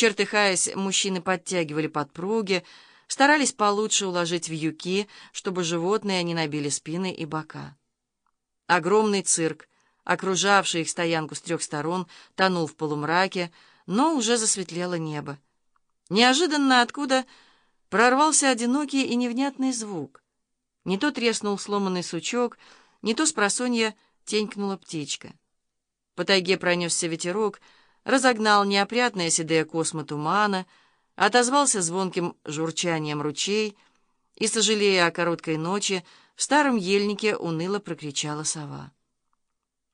Чертыхаясь, мужчины подтягивали подпруги, старались получше уложить вьюки, чтобы животные не набили спины и бока. Огромный цирк, окружавший их стоянку с трех сторон, тонул в полумраке, но уже засветлело небо. Неожиданно откуда прорвался одинокий и невнятный звук. Не то треснул сломанный сучок, не то с просонья тенькнула птичка. По тайге пронесся ветерок, разогнал неопрятные седые космы тумана, отозвался звонким журчанием ручей и, сожалея о короткой ночи, в старом ельнике уныло прокричала сова.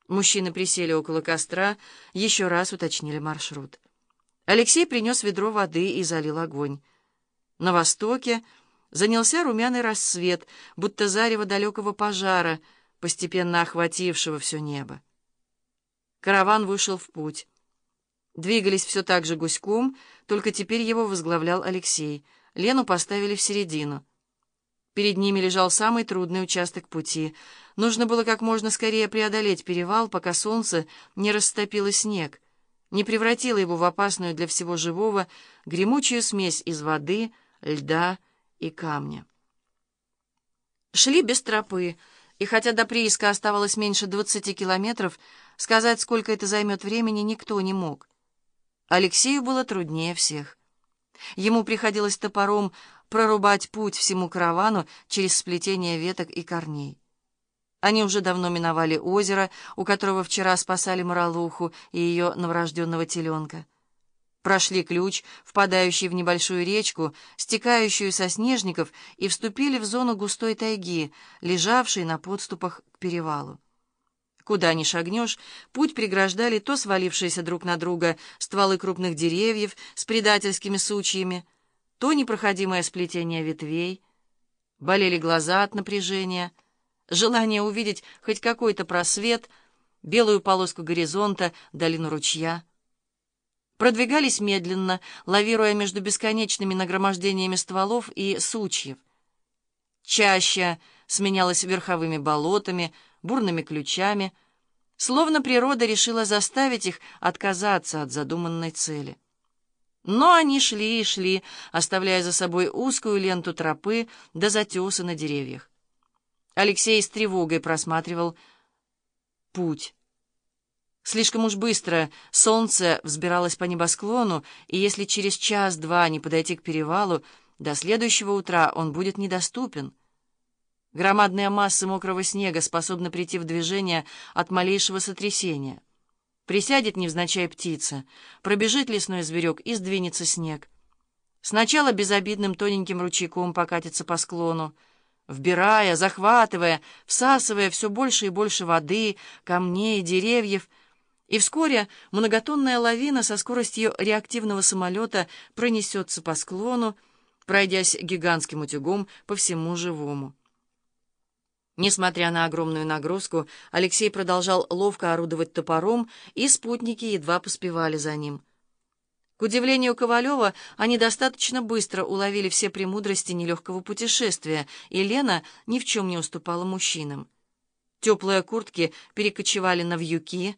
Мужчины присели около костра, еще раз уточнили маршрут. Алексей принес ведро воды и залил огонь. На востоке занялся румяный рассвет, будто зарево далекого пожара, постепенно охватившего все небо. Караван вышел в путь. Двигались все так же гуськом, только теперь его возглавлял Алексей. Лену поставили в середину. Перед ними лежал самый трудный участок пути. Нужно было как можно скорее преодолеть перевал, пока солнце не растопило снег — не превратила его в опасную для всего живого гремучую смесь из воды, льда и камня. Шли без тропы, и хотя до прииска оставалось меньше двадцати километров, сказать, сколько это займет времени, никто не мог. Алексею было труднее всех. Ему приходилось топором прорубать путь всему каравану через сплетение веток и корней. Они уже давно миновали озеро, у которого вчера спасали Моралуху и ее новорожденного теленка. Прошли ключ, впадающий в небольшую речку, стекающую со снежников, и вступили в зону густой тайги, лежавшей на подступах к перевалу. Куда ни шагнешь, путь преграждали то свалившиеся друг на друга стволы крупных деревьев с предательскими сучьями, то непроходимое сплетение ветвей. Болели глаза от напряжения — желание увидеть хоть какой-то просвет, белую полоску горизонта, долину ручья. Продвигались медленно, лавируя между бесконечными нагромождениями стволов и сучьев. Чаще сменялась верховыми болотами, бурными ключами, словно природа решила заставить их отказаться от задуманной цели. Но они шли и шли, оставляя за собой узкую ленту тропы до затеса на деревьях. Алексей с тревогой просматривал путь. Слишком уж быстро солнце взбиралось по небосклону, и если через час-два не подойти к перевалу, до следующего утра он будет недоступен. Громадная масса мокрого снега способна прийти в движение от малейшего сотрясения. Присядет невзначай птица, пробежит лесной зверек и сдвинется снег. Сначала безобидным тоненьким ручейком покатится по склону, вбирая, захватывая, всасывая все больше и больше воды, камней, деревьев, и вскоре многотонная лавина со скоростью реактивного самолета пронесется по склону, пройдясь гигантским утюгом по всему живому. Несмотря на огромную нагрузку, Алексей продолжал ловко орудовать топором, и спутники едва поспевали за ним. К удивлению Ковалева, они достаточно быстро уловили все премудрости нелегкого путешествия, и Лена ни в чем не уступала мужчинам. Теплые куртки перекочевали на вьюки.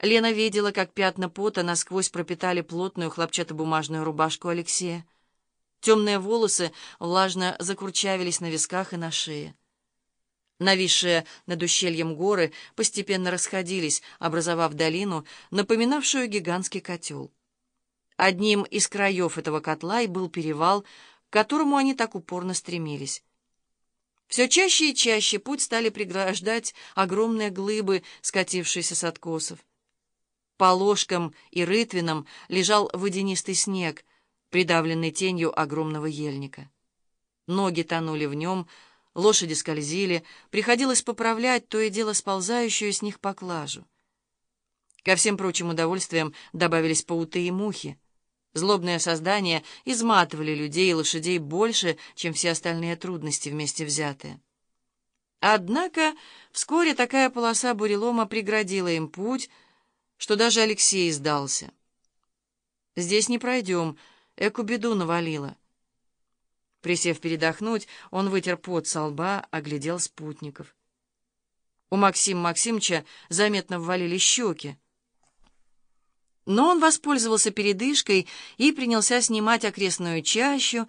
Лена видела, как пятна пота насквозь пропитали плотную хлопчатобумажную рубашку Алексея. Темные волосы влажно закурчавились на висках и на шее. Нависшие над ущельем горы постепенно расходились, образовав долину, напоминавшую гигантский котел. Одним из краев этого котла и был перевал, к которому они так упорно стремились. Все чаще и чаще путь стали преграждать огромные глыбы, скатившиеся с откосов. По ложкам и рытвинам лежал водянистый снег, придавленный тенью огромного ельника. Ноги тонули в нем, лошади скользили, приходилось поправлять то и дело сползающую с них поклажу. Ко всем прочим удовольствиям добавились пауты и мухи. Злобные создания изматывали людей и лошадей больше, чем все остальные трудности вместе взятые. Однако вскоре такая полоса бурелома преградила им путь, что даже Алексей сдался. «Здесь не пройдем, эку беду навалило». Присев передохнуть, он вытер пот со лба, оглядел спутников. У Максима Максимовича заметно ввалили щеки. Но он воспользовался передышкой и принялся снимать окрестную чащу,